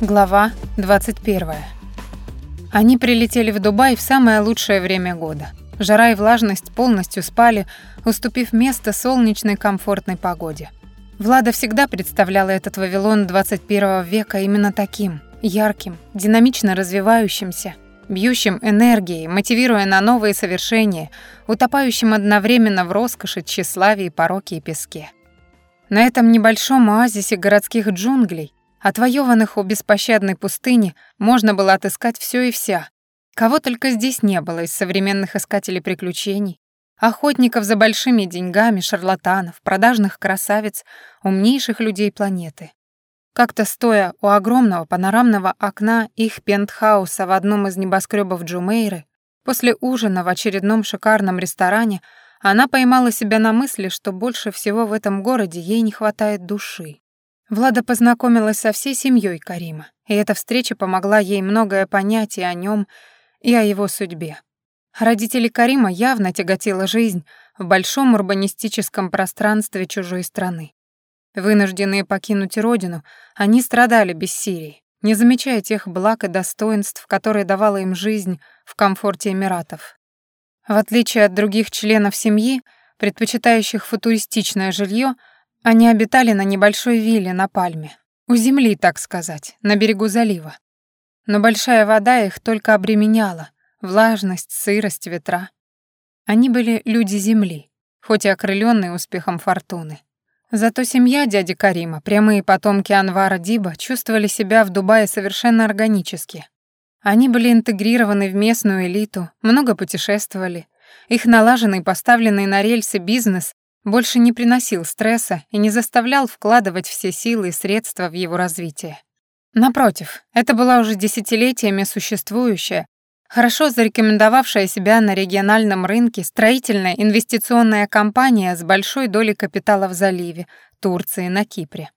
Глава 21. Они прилетели в Дубай в самое лучшее время года. Жара и влажность полностью спали, уступив место солнечной комфортной погоде. Влада всегда представляла этот Вавилон 21 века именно таким, ярким, динамично развивающимся, бьющим энергией, мотивируя на новые совершения, утопающим одновременно в роскоши, тщеславии, пороке и песке. На этом небольшом оазисе городских джунглей Отвоеванных у беспощадной пустыни можно было отыскать все и вся. Кого только здесь не было из современных искателей приключений, охотников за большими деньгами, шарлатанов, продажных красавиц, умнейших людей планеты. Как-то стоя у огромного панорамного окна их пентхауса в одном из небоскребов Джумейры, после ужина в очередном шикарном ресторане, она поймала себя на мысли, что больше всего в этом городе ей не хватает души. Влада познакомилась со всей семьей Карима, и эта встреча помогла ей многое понять и о нем, и о его судьбе. Родители Карима явно тяготила жизнь в большом урбанистическом пространстве чужой страны. Вынужденные покинуть родину, они страдали без Сирии, не замечая тех благ и достоинств, которые давала им жизнь в комфорте Эмиратов. В отличие от других членов семьи, предпочитающих футуристичное жилье, они обитали на небольшой вилле на пальме, у земли, так сказать, на берегу залива. Но большая вода их только обременяла, влажность, сырость, ветра. Они были люди земли, хоть и окрыленные успехом фортуны. Зато семья дяди Карима, прямые потомки Анвара Диба, чувствовали себя в Дубае совершенно органически. Они были интегрированы в местную элиту, много путешествовали. Их налаженный, поставленный на рельсы бизнес больше не приносил стресса и не заставлял вкладывать все силы и средства в его развитие. Напротив, это была уже десятилетиями существующая, хорошо зарекомендовавшая себя на региональном рынке строительная инвестиционная компания с большой долей капитала в заливе, Турции, на Кипре.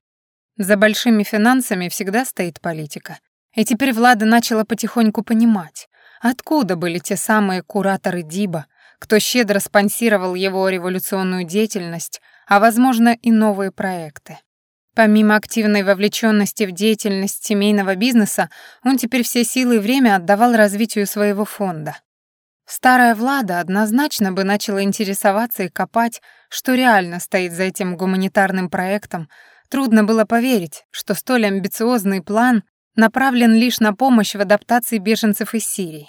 За большими финансами всегда стоит политика. И теперь Влада начала потихоньку понимать, откуда были те самые кураторы Диба, кто щедро спонсировал его революционную деятельность, а, возможно, и новые проекты. Помимо активной вовлеченности в деятельность семейного бизнеса, он теперь все силы и время отдавал развитию своего фонда. Старая Влада однозначно бы начала интересоваться и копать, что реально стоит за этим гуманитарным проектом. Трудно было поверить, что столь амбициозный план направлен лишь на помощь в адаптации беженцев из Сирии.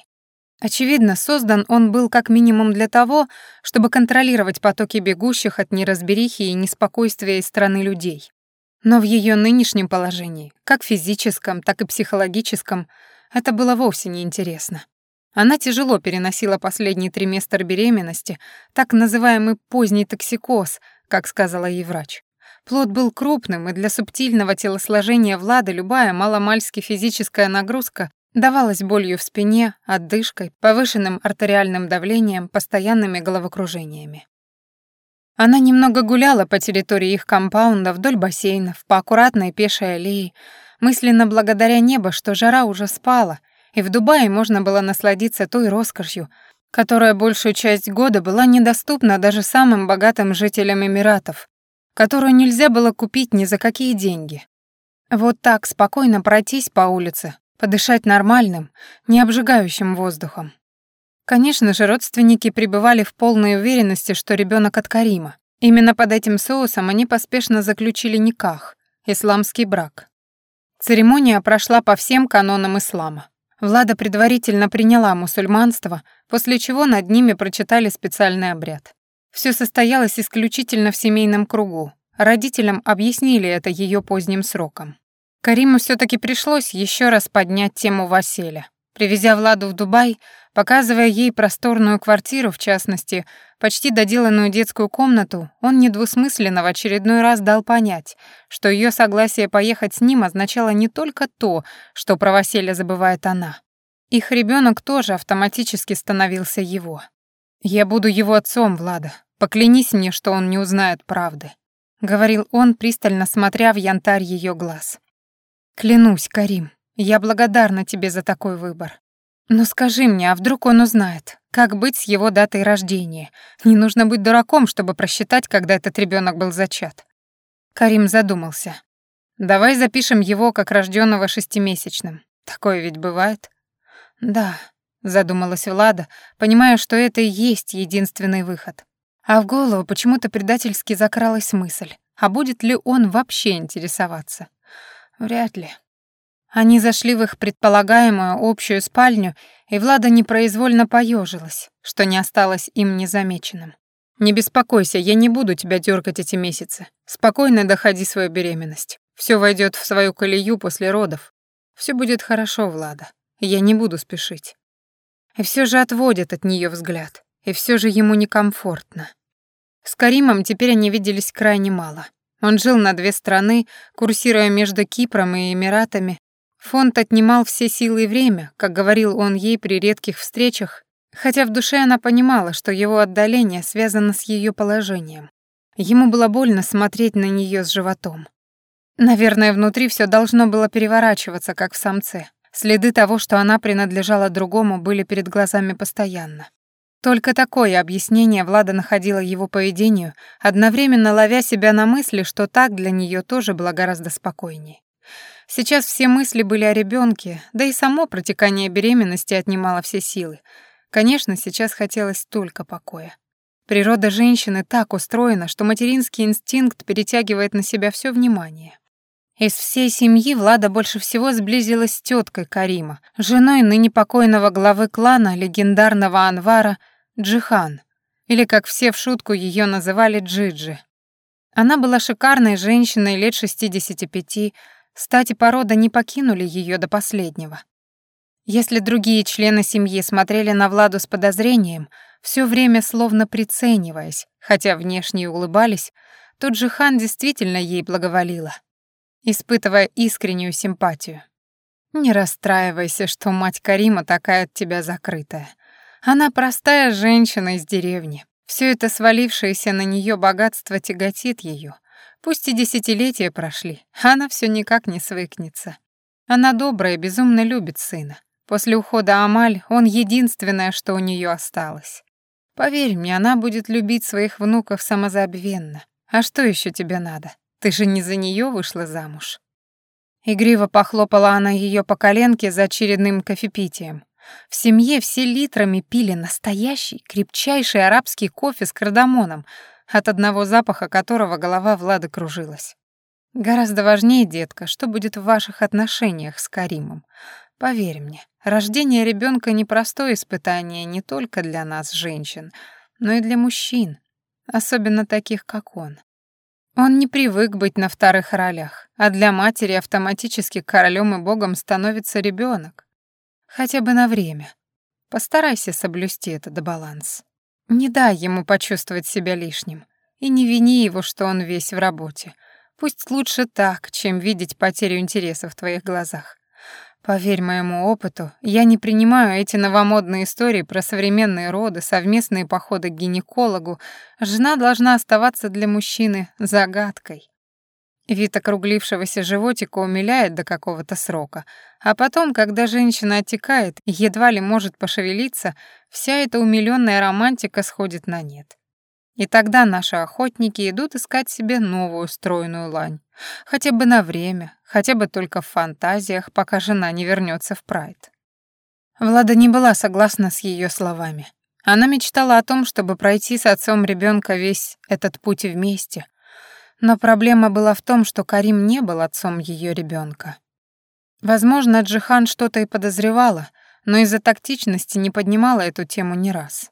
Очевидно, создан он был как минимум для того, чтобы контролировать потоки бегущих от неразберихи и неспокойствия из страны людей. Но в ее нынешнем положении, как физическом, так и психологическом, это было вовсе не интересно. Она тяжело переносила последний триместр беременности, так называемый поздний токсикоз, как сказала ей врач. Плод был крупным, и для субтильного телосложения Влады любая маломальски физическая нагрузка Давалась болью в спине, отдышкой, повышенным артериальным давлением, постоянными головокружениями. Она немного гуляла по территории их компаунда вдоль бассейнов, по аккуратной пешей аллее, мысленно благодаря небо, что жара уже спала, и в Дубае можно было насладиться той роскошью, которая большую часть года была недоступна даже самым богатым жителям Эмиратов, которую нельзя было купить ни за какие деньги. Вот так спокойно пройтись по улице, подышать нормальным, не обжигающим воздухом. Конечно же, родственники пребывали в полной уверенности, что ребенок от Карима. Именно под этим соусом они поспешно заключили никах, исламский брак. Церемония прошла по всем канонам ислама. Влада предварительно приняла мусульманство, после чего над ними прочитали специальный обряд. Все состоялось исключительно в семейном кругу. Родителям объяснили это ее поздним сроком. Кариму все-таки пришлось еще раз поднять тему Василя. Привезя Владу в Дубай, показывая ей просторную квартиру, в частности, почти доделанную детскую комнату, он недвусмысленно в очередной раз дал понять, что ее согласие поехать с ним означало не только то, что про Василия забывает она. Их ребенок тоже автоматически становился его. «Я буду его отцом, Влада. Поклянись мне, что он не узнает правды», — говорил он, пристально смотря в янтарь ее глаз. Клянусь, Карим, я благодарна тебе за такой выбор. Но скажи мне, а вдруг он узнает, как быть с его датой рождения? Не нужно быть дураком, чтобы просчитать, когда этот ребенок был зачат. Карим задумался. Давай запишем его как рожденного шестимесячным. Такое ведь бывает? Да, задумалась Влада, понимая, что это и есть единственный выход. А в голову почему-то предательски закралась мысль, а будет ли он вообще интересоваться? Вряд ли. Они зашли в их предполагаемую общую спальню, и Влада непроизвольно поежилась, что не осталось им незамеченным. «Не беспокойся, я не буду тебя дергать эти месяцы. Спокойно доходи свою беременность. Все войдет в свою колею после родов. Все будет хорошо, Влада. Я не буду спешить». И все же отводит от нее взгляд, и все же ему некомфортно. С Каримом теперь они виделись крайне мало. Он жил на две страны, курсируя между Кипром и Эмиратами, Фонд отнимал все силы и время, как говорил он ей при редких встречах, хотя в душе она понимала, что его отдаление связано с ее положением. Ему было больно смотреть на нее с животом. Наверное, внутри все должно было переворачиваться, как в самце. Следы того, что она принадлежала другому, были перед глазами постоянно. Только такое объяснение Влада находила его поведению, одновременно ловя себя на мысли, что так для нее тоже было гораздо спокойнее. Сейчас все мысли были о ребенке, да и само протекание беременности отнимало все силы. Конечно, сейчас хотелось только покоя. Природа женщины так устроена, что материнский инстинкт перетягивает на себя все внимание. Из всей семьи Влада больше всего сблизилась с теткой Карима, женой ныне покойного главы клана, легендарного Анвара, Джихан, или, как все в шутку ее называли, Джиджи. Она была шикарной женщиной лет 65, Стати порода не покинули ее до последнего. Если другие члены семьи смотрели на Владу с подозрением, все время словно прицениваясь, хотя внешне улыбались, тот же хан действительно ей благоволила, испытывая искреннюю симпатию. «Не расстраивайся, что мать Карима такая от тебя закрытая. Она простая женщина из деревни. Все это свалившееся на нее богатство тяготит ее, Пусть и десятилетия прошли, она все никак не свыкнется. Она добрая, безумно любит сына. После ухода Амаль он единственное, что у нее осталось. Поверь мне, она будет любить своих внуков самозабвенно. А что еще тебе надо? Ты же не за нее вышла замуж. Игриво похлопала она ее по коленке за очередным кофепитием. В семье все литрами пили настоящий, крепчайший арабский кофе с кардамоном, от одного запаха которого голова Влады кружилась. Гораздо важнее, детка, что будет в ваших отношениях с Каримом. Поверь мне, рождение ребенка непростое испытание не только для нас, женщин, но и для мужчин, особенно таких, как он. Он не привык быть на вторых ролях, а для матери автоматически королем и богом становится ребенок. Хотя бы на время. Постарайся соблюсти этот баланс. Не дай ему почувствовать себя лишним. И не вини его, что он весь в работе. Пусть лучше так, чем видеть потерю интереса в твоих глазах. Поверь моему опыту, я не принимаю эти новомодные истории про современные роды, совместные походы к гинекологу. Жена должна оставаться для мужчины загадкой. Вид округлившегося животика умиляет до какого-то срока, а потом, когда женщина оттекает и едва ли может пошевелиться, вся эта умилённая романтика сходит на нет. И тогда наши охотники идут искать себе новую стройную лань. Хотя бы на время, хотя бы только в фантазиях, пока жена не вернется в прайд. Влада не была согласна с ее словами. Она мечтала о том, чтобы пройти с отцом ребенка весь этот путь вместе, но проблема была в том, что Карим не был отцом ее ребенка. Возможно, Джихан что-то и подозревала, но из-за тактичности не поднимала эту тему ни раз.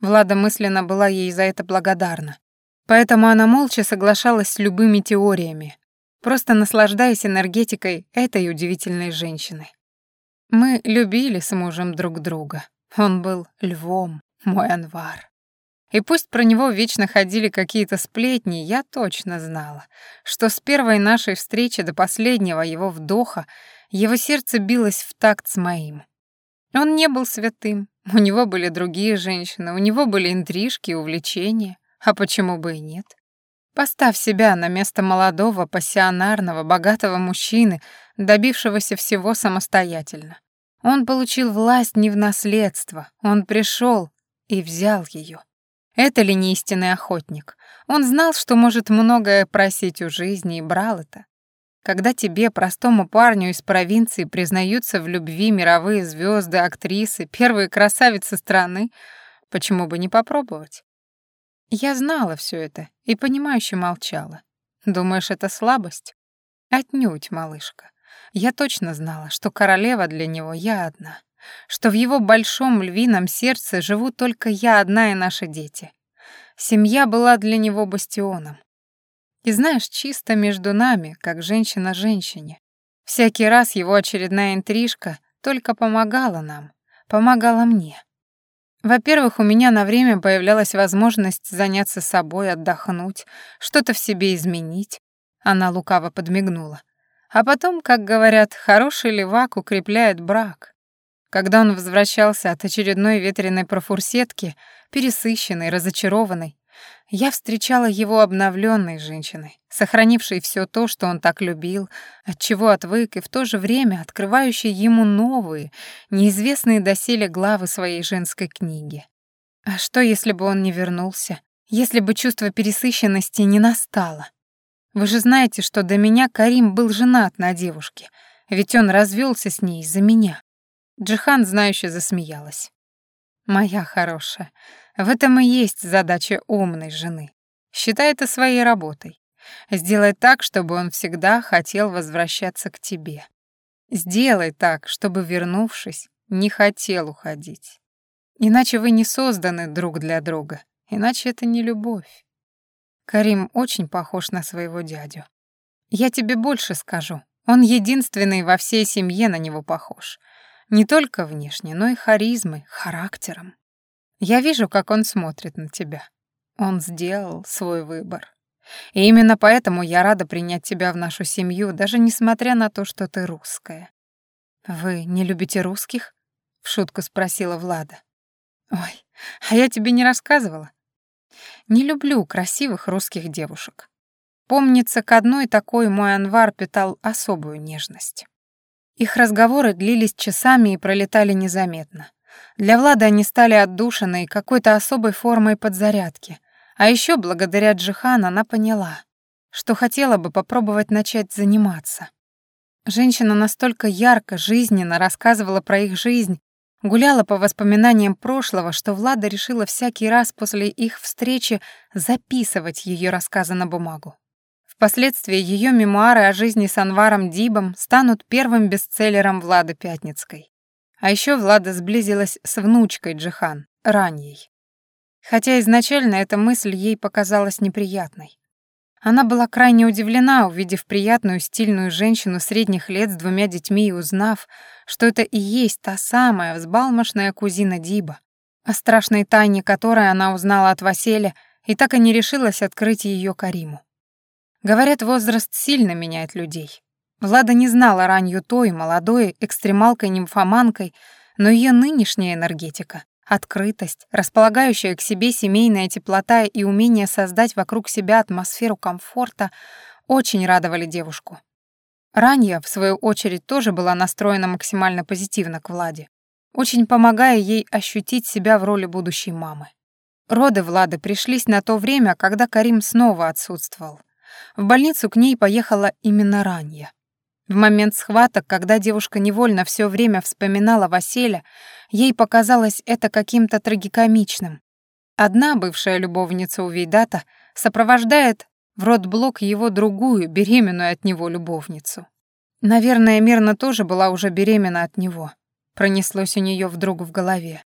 Влада мысленно была ей за это благодарна. Поэтому она молча соглашалась с любыми теориями, просто наслаждаясь энергетикой этой удивительной женщины. Мы любили с мужем друг друга. Он был львом, мой Анвар. И пусть про него вечно ходили какие-то сплетни, я точно знала, что с первой нашей встречи до последнего его вдоха его сердце билось в такт с моим. Он не был святым, у него были другие женщины, у него были интрижки и увлечения, а почему бы и нет? Поставь себя на место молодого, пассионарного, богатого мужчины, добившегося всего самостоятельно. Он получил власть не в наследство, он пришел и взял ее. Это ли не истинный охотник? Он знал, что может многое просить у жизни и брал это. Когда тебе, простому парню из провинции, признаются в любви мировые звезды, актрисы, первые красавицы страны, почему бы не попробовать? Я знала все это и понимающе молчала. Думаешь, это слабость? Отнюдь, малышка. Я точно знала, что королева для него я одна, что в его большом львином сердце живу только я одна и наши дети. Семья была для него бастионом. И знаешь, чисто между нами, как женщина женщине. Всякий раз его очередная интрижка только помогала нам, помогала мне. Во-первых, у меня на время появлялась возможность заняться собой, отдохнуть, что-то в себе изменить. Она лукаво подмигнула. А потом, как говорят, хороший левак укрепляет брак. Когда он возвращался от очередной ветреной профурсетки, пересыщенный, разочарованный, я встречала его обновленной женщиной, сохранившей все то, что он так любил, от чего отвык, и в то же время открывающей ему новые, неизвестные доселе главы своей женской книги. А что, если бы он не вернулся? Если бы чувство пересыщенности не настало? Вы же знаете, что до меня Карим был женат на девушке, ведь он развелся с ней из-за меня. Джихан, знающе засмеялась. «Моя хорошая, в этом и есть задача умной жены. Считай это своей работой. Сделай так, чтобы он всегда хотел возвращаться к тебе. Сделай так, чтобы, вернувшись, не хотел уходить. Иначе вы не созданы друг для друга, иначе это не любовь. Карим очень похож на своего дядю. Я тебе больше скажу. Он единственный во всей семье на него похож. Не только внешне, но и харизмой, характером. Я вижу, как он смотрит на тебя. Он сделал свой выбор. И именно поэтому я рада принять тебя в нашу семью, даже несмотря на то, что ты русская. Вы не любите русских? В шутку спросила Влада. Ой, а я тебе не рассказывала. Не люблю красивых русских девушек. Помнится, к одной такой мой Анвар питал особую нежность. Их разговоры длились часами и пролетали незаметно. Для Влада они стали отдушиной какой-то особой формой подзарядки. А еще благодаря Джихан она поняла, что хотела бы попробовать начать заниматься. Женщина настолько ярко, жизненно рассказывала про их жизнь, гуляла по воспоминаниям прошлого, что Влада решила всякий раз после их встречи записывать ее рассказы на бумагу. Впоследствии ее мемуары о жизни с Анваром Дибом станут первым бестселлером Влады Пятницкой. А еще Влада сблизилась с внучкой Джихан, ранней. Хотя изначально эта мысль ей показалась неприятной. Она была крайне удивлена, увидев приятную стильную женщину средних лет с двумя детьми и узнав, что это и есть та самая взбалмошная кузина Диба, о страшной тайне которой она узнала от Василя и так и не решилась открыть ее Кариму. Говорят, возраст сильно меняет людей. Влада не знала ранью той, молодой, экстремалкой-нимфоманкой, но ее нынешняя энергетика, открытость, располагающая к себе семейная теплота и умение создать вокруг себя атмосферу комфорта очень радовали девушку. Ранья, в свою очередь, тоже была настроена максимально позитивно к Владе, очень помогая ей ощутить себя в роли будущей мамы. Роды Влады пришлись на то время, когда Карим снова отсутствовал. В больницу к ней поехала именно Ранья. В момент схваток, когда девушка невольно все время вспоминала Василя, ей показалось это каким-то трагикомичным. Одна бывшая любовница у Вейдата сопровождает в родблок его другую, беременную от него любовницу. Наверное, Мирна тоже была уже беременна от него. Пронеслось у нее вдруг в голове.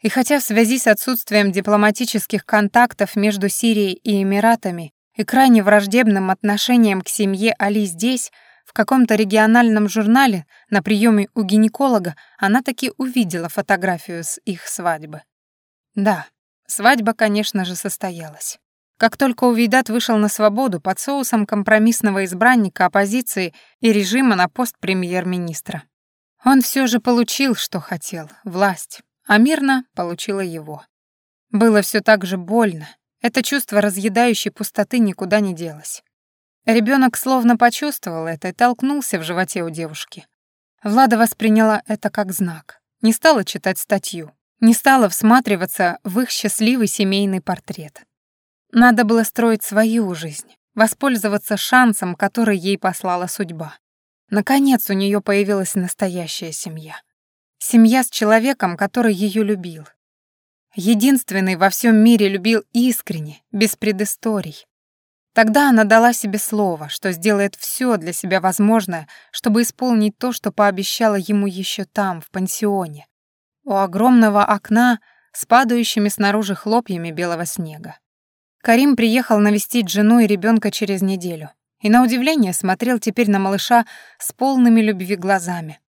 И хотя в связи с отсутствием дипломатических контактов между Сирией и Эмиратами и крайне враждебным отношением к семье Али здесь, в каком-то региональном журнале на приеме у гинеколога она таки увидела фотографию с их свадьбы. Да, свадьба, конечно же, состоялась. Как только Увейдат вышел на свободу под соусом компромиссного избранника оппозиции и режима на пост премьер-министра. Он все же получил, что хотел, власть, а мирно получила его. Было все так же больно, это чувство разъедающей пустоты никуда не делось. Ребенок словно почувствовал это и толкнулся в животе у девушки. Влада восприняла это как знак. Не стала читать статью, не стала всматриваться в их счастливый семейный портрет. Надо было строить свою жизнь, воспользоваться шансом, который ей послала судьба. Наконец у нее появилась настоящая семья. Семья с человеком, который ее любил. Единственный во всем мире любил искренне, без предысторий. Тогда она дала себе слово, что сделает все для себя возможное, чтобы исполнить то, что пообещала ему еще там, в пансионе, у огромного окна с падающими снаружи хлопьями белого снега. Карим приехал навестить жену и ребенка через неделю и, на удивление, смотрел теперь на малыша с полными любви глазами.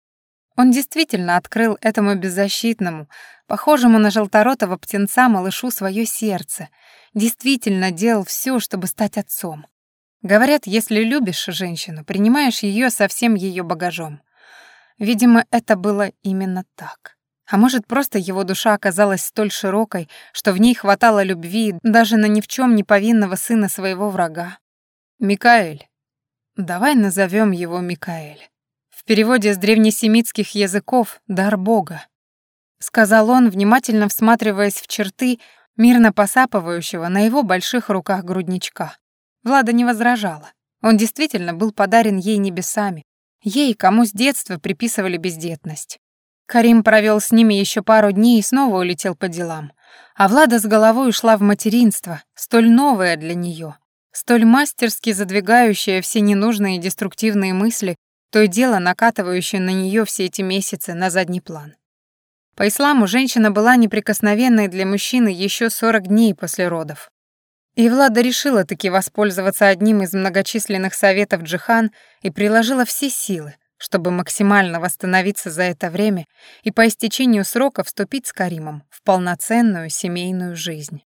Он действительно открыл этому беззащитному, похожему на желторотого птенца малышу свое сердце, действительно делал все, чтобы стать отцом. Говорят, если любишь женщину, принимаешь ее со всем ее багажом. Видимо, это было именно так. А может, просто его душа оказалась столь широкой, что в ней хватало любви даже на ни в чем не повинного сына своего врага. Микаэль. Давай назовем его Микаэль. В переводе с древнесемитских языков «дар Бога», сказал он, внимательно всматриваясь в черты мирно посапывающего на его больших руках грудничка. Влада не возражала. Он действительно был подарен ей небесами, ей, кому с детства приписывали бездетность. Карим провел с ними еще пару дней и снова улетел по делам. А Влада с головой ушла в материнство, столь новое для нее, столь мастерски задвигающее все ненужные деструктивные мысли, то и дело накатывающее на нее все эти месяцы на задний план. По исламу женщина была неприкосновенной для мужчины еще 40 дней после родов. И Влада решила таки воспользоваться одним из многочисленных советов Джихан и приложила все силы, чтобы максимально восстановиться за это время и по истечению срока вступить с Каримом в полноценную семейную жизнь.